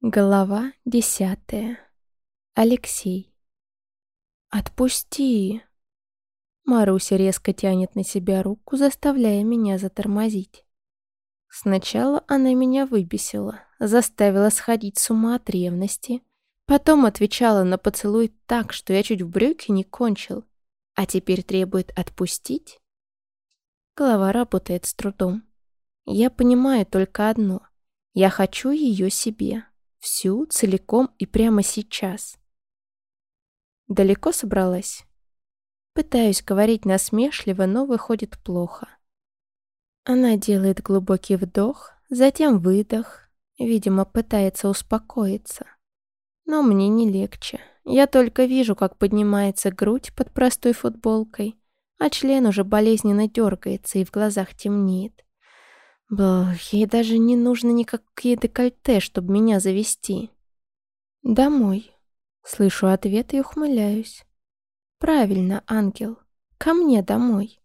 Глава десятая. Алексей. «Отпусти!» Маруся резко тянет на себя руку, заставляя меня затормозить. Сначала она меня выбесила, заставила сходить с ума от ревности, потом отвечала на поцелуй так, что я чуть в брюки не кончил, а теперь требует отпустить? Голова работает с трудом. Я понимаю только одно. Я хочу ее себе. Всю, целиком и прямо сейчас. Далеко собралась? Пытаюсь говорить насмешливо, но выходит плохо. Она делает глубокий вдох, затем выдох, видимо, пытается успокоиться. Но мне не легче. Я только вижу, как поднимается грудь под простой футболкой, а член уже болезненно дергается и в глазах темнеет. Бах, ей даже не нужно никакие декольте, чтобы меня завести. Домой. Слышу ответ и ухмыляюсь. Правильно, ангел. Ко мне домой.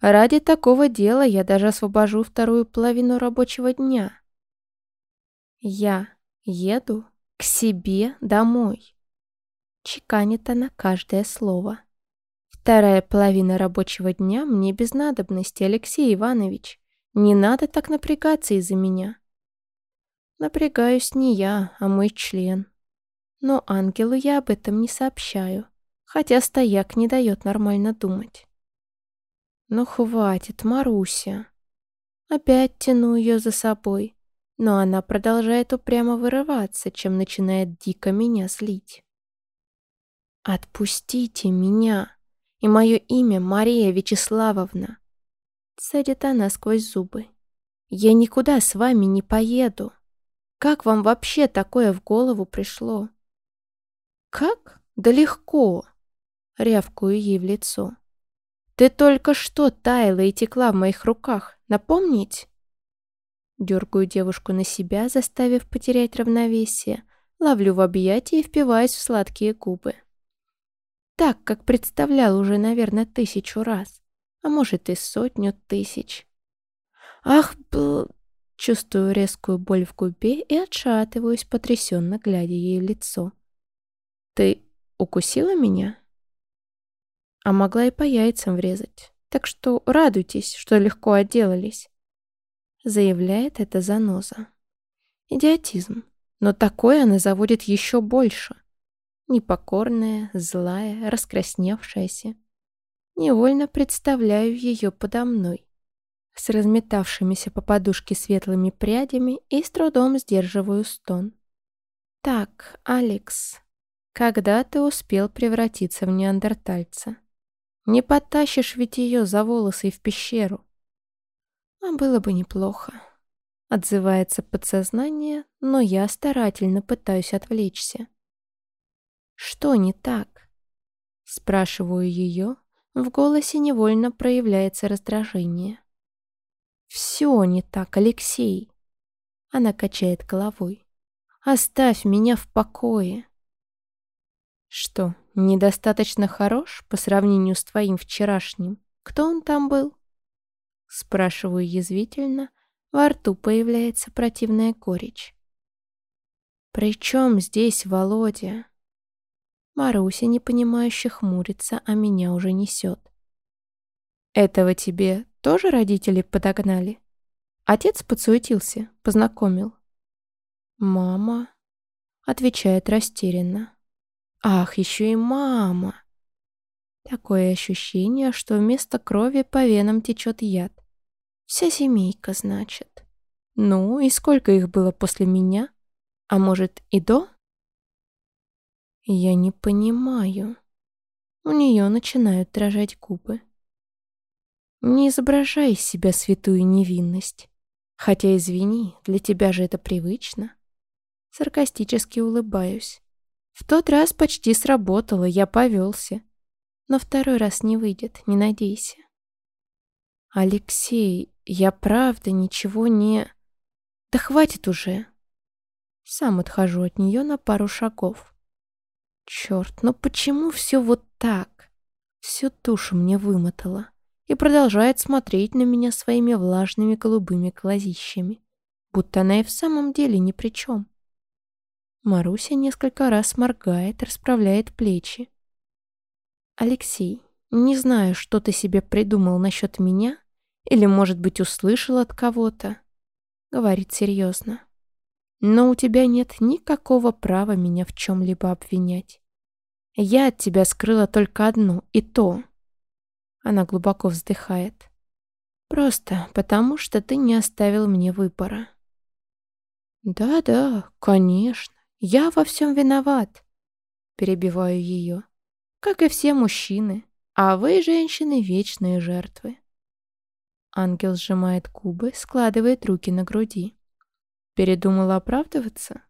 Ради такого дела я даже освобожу вторую половину рабочего дня. Я еду к себе домой. Чеканит она каждое слово. Вторая половина рабочего дня мне без надобности, Алексей Иванович. Не надо так напрягаться из-за меня. Напрягаюсь не я, а мой член. Но ангелу я об этом не сообщаю, хотя стояк не дает нормально думать. Ну хватит, Маруся. Опять тяну ее за собой, но она продолжает упрямо вырываться, чем начинает дико меня злить. «Отпустите меня, и мое имя Мария Вячеславовна. Цедит она сквозь зубы. «Я никуда с вами не поеду. Как вам вообще такое в голову пришло?» «Как? Да легко!» Рявкую ей в лицо. «Ты только что таяла и текла в моих руках. Напомнить?» Дергаю девушку на себя, заставив потерять равновесие. Ловлю в объятия и впиваюсь в сладкие губы. Так, как представлял уже, наверное, тысячу раз а может и сотню тысяч. Ах, бл... Чувствую резкую боль в губе и отшатываюсь, потрясенно глядя ей в лицо. «Ты укусила меня?» А могла и по яйцам врезать. Так что радуйтесь, что легко отделались. Заявляет эта заноза. Идиотизм. Но такое она заводит еще больше. Непокорная, злая, раскрасневшаяся. Невольно представляю ее подо мной, с разметавшимися по подушке светлыми прядями и с трудом сдерживаю стон. «Так, Алекс, когда ты успел превратиться в неандертальца? Не потащишь ведь ее за волосы в пещеру?» «А было бы неплохо», — отзывается подсознание, но я старательно пытаюсь отвлечься. «Что не так?» — спрашиваю ее, в голосе невольно проявляется раздражение. «Все не так, Алексей!» Она качает головой. «Оставь меня в покое!» «Что, недостаточно хорош по сравнению с твоим вчерашним? Кто он там был?» Спрашиваю язвительно, во рту появляется противная горечь. «При чем здесь Володя?» Маруся, непонимающе, хмурится, а меня уже несет. «Этого тебе тоже родители подогнали?» Отец подсуетился, познакомил. «Мама?» — отвечает растерянно. «Ах, еще и мама!» Такое ощущение, что вместо крови по венам течет яд. Вся семейка, значит. Ну, и сколько их было после меня? А может, и до? Я не понимаю. У нее начинают дрожать губы. Не изображай из себя святую невинность. Хотя, извини, для тебя же это привычно. Саркастически улыбаюсь. В тот раз почти сработало, я повелся. Но второй раз не выйдет, не надейся. Алексей, я правда ничего не... Да хватит уже. Сам отхожу от нее на пару шагов. Черт, ну почему все вот так? Всю душу мне вымотало и продолжает смотреть на меня своими влажными голубыми глазищами, будто она и в самом деле ни при чем. Маруся несколько раз моргает, расправляет плечи. «Алексей, не знаю, что ты себе придумал насчет меня, или, может быть, услышал от кого-то», — говорит серьезно. «Но у тебя нет никакого права меня в чем-либо обвинять. Я от тебя скрыла только одно, и то...» Она глубоко вздыхает. «Просто потому, что ты не оставил мне выбора». «Да-да, конечно, я во всем виноват», — перебиваю ее. «Как и все мужчины, а вы, женщины, вечные жертвы». Ангел сжимает губы, складывает руки на груди. Передумала оправдываться?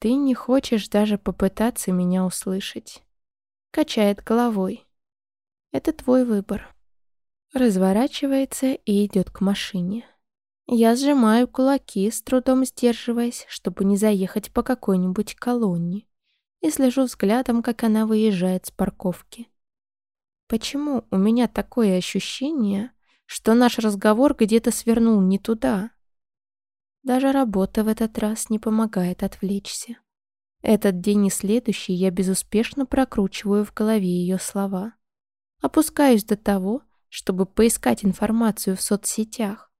Ты не хочешь даже попытаться меня услышать. Качает головой. Это твой выбор. Разворачивается и идет к машине. Я сжимаю кулаки, с трудом сдерживаясь, чтобы не заехать по какой-нибудь колонне, и слежу взглядом, как она выезжает с парковки. Почему у меня такое ощущение, что наш разговор где-то свернул не туда? Даже работа в этот раз не помогает отвлечься. Этот день и следующий я безуспешно прокручиваю в голове ее слова. Опускаюсь до того, чтобы поискать информацию в соцсетях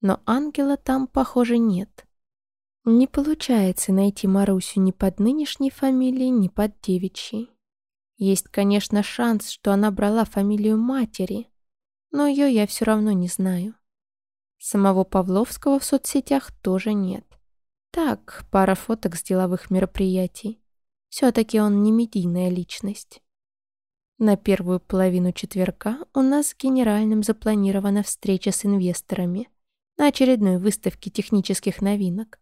но ангела там, похоже, нет. Не получается найти Марусю ни под нынешней фамилией, ни под девичьей. Есть, конечно, шанс, что она брала фамилию матери, но ее я все равно не знаю. Самого Павловского в соцсетях тоже нет. Так, пара фоток с деловых мероприятий. Все-таки он не медийная личность. На первую половину четверка у нас с генеральным запланирована встреча с инвесторами на очередной выставке технических новинок.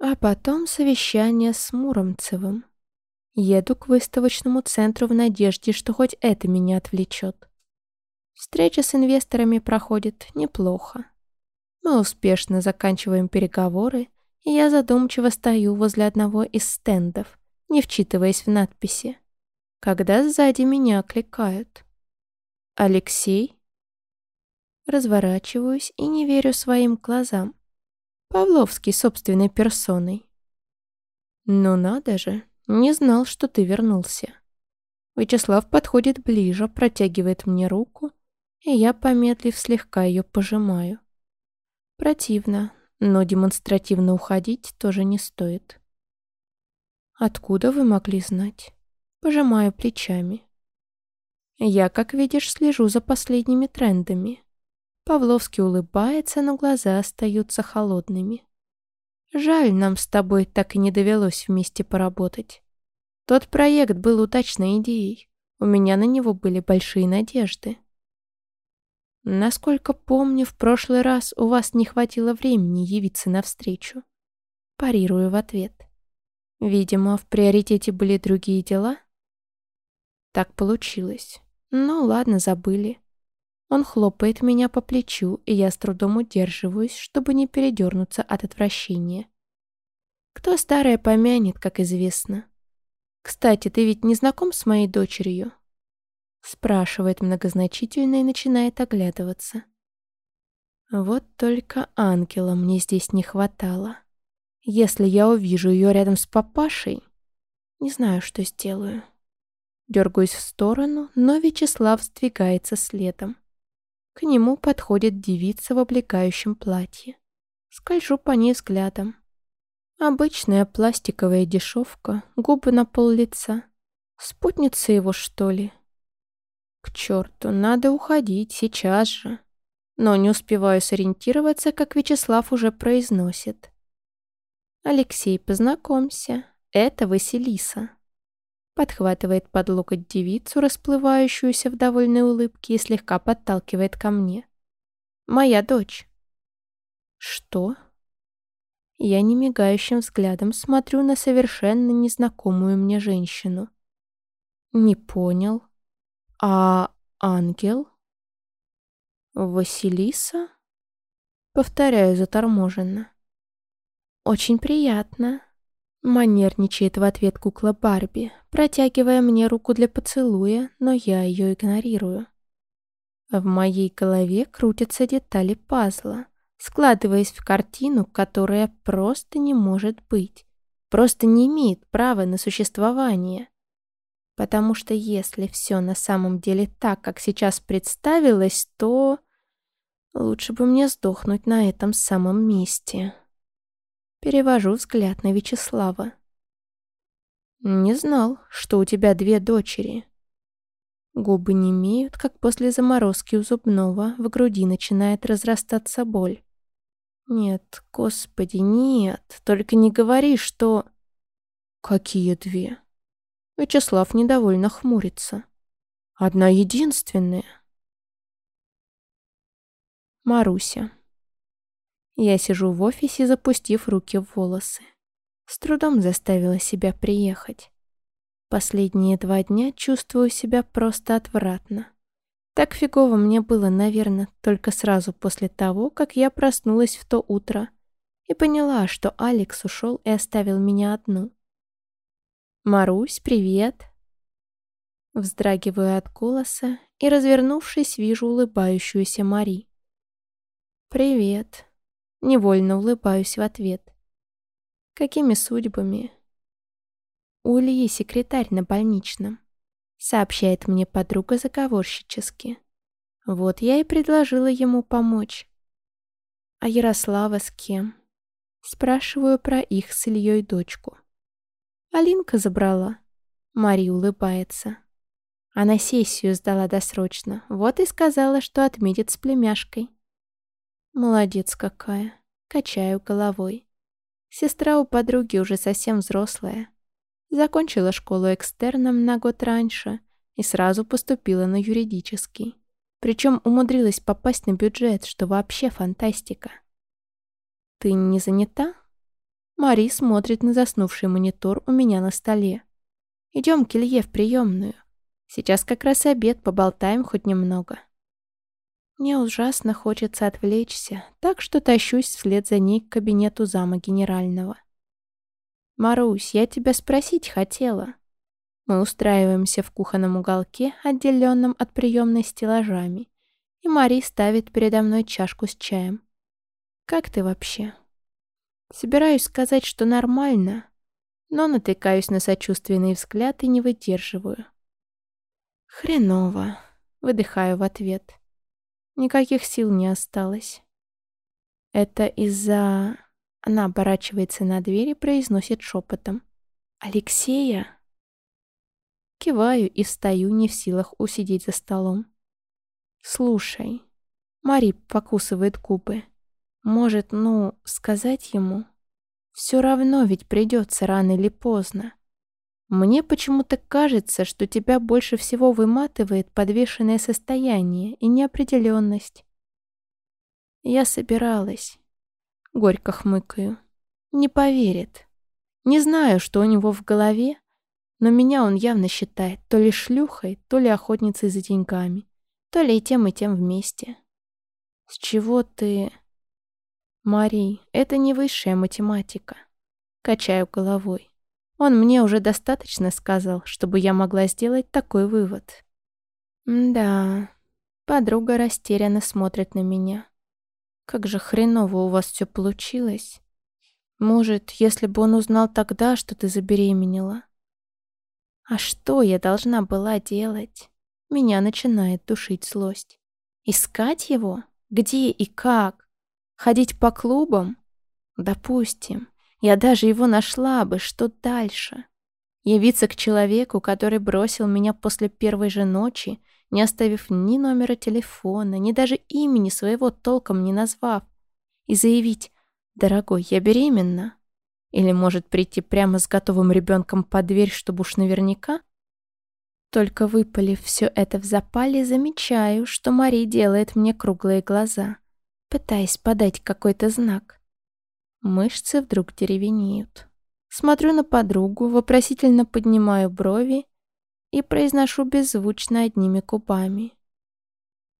А потом совещание с Муромцевым. Еду к выставочному центру в надежде, что хоть это меня отвлечет. Встреча с инвесторами проходит неплохо. Мы успешно заканчиваем переговоры, и я задумчиво стою возле одного из стендов, не вчитываясь в надписи, когда сзади меня окликают. «Алексей?» Разворачиваюсь и не верю своим глазам. Павловский собственной персоной. Ну надо же, не знал, что ты вернулся. Вячеслав подходит ближе, протягивает мне руку, и я, помедлив, слегка ее пожимаю. Противно, но демонстративно уходить тоже не стоит. Откуда вы могли знать? Пожимаю плечами. Я, как видишь, слежу за последними трендами. Павловский улыбается, но глаза остаются холодными. Жаль, нам с тобой так и не довелось вместе поработать. Тот проект был удачной идеей. У меня на него были большие надежды. Насколько помню, в прошлый раз у вас не хватило времени явиться навстречу. Парирую в ответ. Видимо, в приоритете были другие дела? Так получилось. Ну ладно, забыли. Он хлопает меня по плечу, и я с трудом удерживаюсь, чтобы не передернуться от отвращения. Кто старое помянет, как известно. «Кстати, ты ведь не знаком с моей дочерью?» Спрашивает многозначительно и начинает оглядываться. Вот только ангела мне здесь не хватало. Если я увижу ее рядом с папашей, не знаю, что сделаю. Дергаюсь в сторону, но Вячеслав сдвигается следом. К нему подходит девица в облегающем платье. Скольжу по ней взглядом. Обычная пластиковая дешевка, губы на пол лица. Спутница его, что ли? К черту, надо уходить сейчас же. Но не успеваю сориентироваться, как Вячеслав уже произносит. «Алексей, познакомься, это Василиса» подхватывает под локоть девицу, расплывающуюся в довольной улыбке, и слегка подталкивает ко мне. «Моя дочь». «Что?» Я немигающим взглядом смотрю на совершенно незнакомую мне женщину. «Не понял. А ангел?» «Василиса?» Повторяю заторможенно. «Очень приятно», Манерничает в ответ кукла Барби, протягивая мне руку для поцелуя, но я ее игнорирую. В моей голове крутятся детали пазла, складываясь в картину, которая просто не может быть, просто не имеет права на существование. Потому что если все на самом деле так, как сейчас представилось, то лучше бы мне сдохнуть на этом самом месте. Перевожу взгляд на Вячеслава. «Не знал, что у тебя две дочери». Губы не имеют, как после заморозки у зубного, в груди начинает разрастаться боль. «Нет, господи, нет, только не говори, что...» «Какие две?» Вячеслав недовольно хмурится. «Одна единственная». Маруся. Я сижу в офисе, запустив руки в волосы. С трудом заставила себя приехать. Последние два дня чувствую себя просто отвратно. Так фигово мне было, наверное, только сразу после того, как я проснулась в то утро и поняла, что Алекс ушел и оставил меня одну. «Марусь, привет!» Вздрагиваю от голоса и, развернувшись, вижу улыбающуюся Мари. «Привет!» Невольно улыбаюсь в ответ. Какими судьбами? У Ильи секретарь на больничном. Сообщает мне подруга заговорщически. Вот я и предложила ему помочь. А Ярослава с кем? Спрашиваю про их с Ильей дочку. Алинка забрала. Мари улыбается. Она сессию сдала досрочно, вот и сказала, что отметит с племяшкой. Молодец какая. Качаю головой. Сестра у подруги уже совсем взрослая. Закончила школу экстерном на год раньше и сразу поступила на юридический. Причем умудрилась попасть на бюджет, что вообще фантастика. «Ты не занята?» Мари смотрит на заснувший монитор у меня на столе. «Идем к Илье в приемную. Сейчас как раз обед, поболтаем хоть немного». Мне ужасно хочется отвлечься, так что тащусь вслед за ней к кабинету зама генерального. «Марусь, я тебя спросить хотела». Мы устраиваемся в кухонном уголке, отделенном от приемной стеллажами, и Мари ставит передо мной чашку с чаем. «Как ты вообще?» Собираюсь сказать, что нормально, но натыкаюсь на сочувственный взгляд и не выдерживаю. «Хреново», — выдыхаю в ответ. Никаких сил не осталось. Это из-за... Она оборачивается на дверь и произносит шепотом. «Алексея?» Киваю и встаю, не в силах усидеть за столом. «Слушай». Мари покусывает губы. «Может, ну, сказать ему? Все равно ведь придется рано или поздно. Мне почему-то кажется, что тебя больше всего выматывает подвешенное состояние и неопределенность. Я собиралась. Горько хмыкаю. Не поверит. Не знаю, что у него в голове, но меня он явно считает то ли шлюхой, то ли охотницей за деньгами, то ли и тем, и тем вместе. С чего ты... Мари, это не высшая математика. Качаю головой. Он мне уже достаточно сказал, чтобы я могла сделать такой вывод. Да, подруга растерянно смотрит на меня. Как же хреново у вас все получилось. Может, если бы он узнал тогда, что ты забеременела. А что я должна была делать? Меня начинает душить злость. Искать его? Где и как? Ходить по клубам? Допустим. Я даже его нашла бы, что дальше? Явиться к человеку, который бросил меня после первой же ночи, не оставив ни номера телефона, ни даже имени своего толком не назвав, и заявить «Дорогой, я беременна». Или может прийти прямо с готовым ребенком под дверь, чтобы уж наверняка? Только выпалив все это в запале, замечаю, что Мари делает мне круглые глаза, пытаясь подать какой-то знак. Мышцы вдруг деревенеют. Смотрю на подругу, вопросительно поднимаю брови и произношу беззвучно одними губами.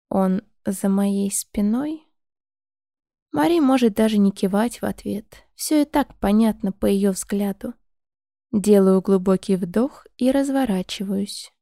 Он за моей спиной? Мари может даже не кивать в ответ. Все и так понятно по ее взгляду. Делаю глубокий вдох и разворачиваюсь.